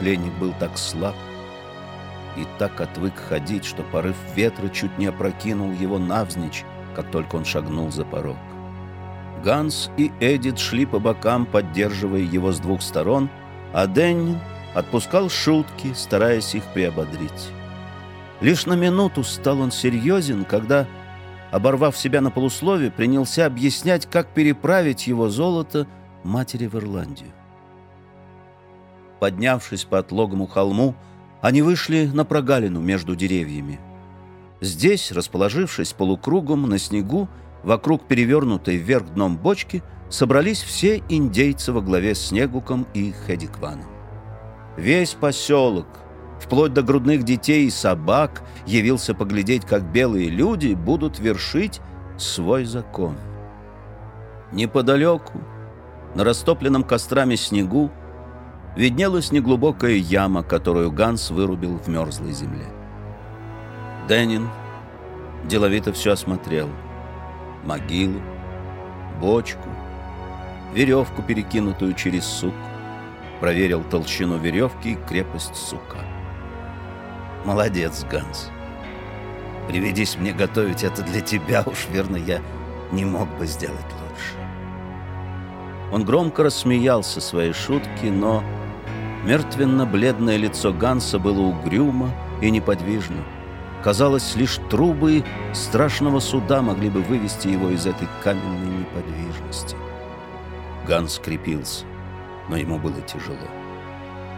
пленник был так слаб и так отвык ходить, что порыв ветра чуть не опрокинул его навзничь, как только он шагнул за порог. Ганс и Эдит шли по бокам, поддерживая его с двух сторон, а Деннин отпускал шутки, стараясь их приободрить. Лишь на минуту стал он серьезен, когда, оборвав себя на полуслове, принялся объяснять, как переправить его золото матери в Ирландию. Поднявшись по отлогому холму, они вышли на прогалину между деревьями. Здесь, расположившись полукругом на снегу, вокруг перевернутой вверх дном бочки, собрались все индейцы во главе с Снегуком и Хедикваном. Весь поселок, вплоть до грудных детей и собак, явился поглядеть, как белые люди будут вершить свой закон. Неподалеку, на растопленном кострами снегу, виднелась неглубокая яма, которую Ганс вырубил в мерзлой земле. Денин деловито все осмотрел. Могилу, бочку, веревку, перекинутую через сук. Проверил толщину веревки и крепость сука. Молодец, Ганс. Приведись мне готовить это для тебя, уж верно, я не мог бы сделать лучше. Он громко рассмеялся своей шутки, но мертвенно-бледное лицо Ганса было угрюмо и неподвижно. Казалось, лишь трубы страшного суда могли бы вывести его из этой каменной неподвижности. Ганс скрепился, но ему было тяжело.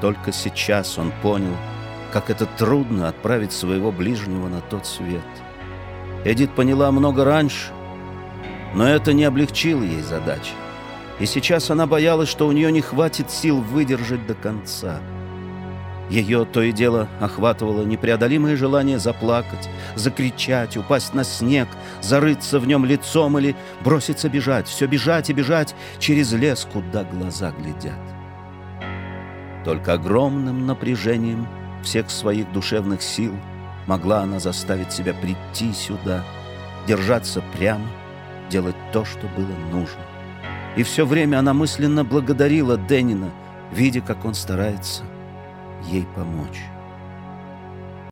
Только сейчас он понял, как это трудно отправить своего ближнего на тот свет. Эдит поняла много раньше, но это не облегчило ей задачи. И сейчас она боялась, что у нее не хватит сил выдержать до конца. Ее то и дело охватывало непреодолимое желание заплакать, закричать, упасть на снег, зарыться в нем лицом или броситься бежать, все бежать и бежать через лес, куда глаза глядят. Только огромным напряжением всех своих душевных сил могла она заставить себя прийти сюда, держаться прямо, делать то, что было нужно. И все время она мысленно благодарила Денина, видя, как он старается ей помочь.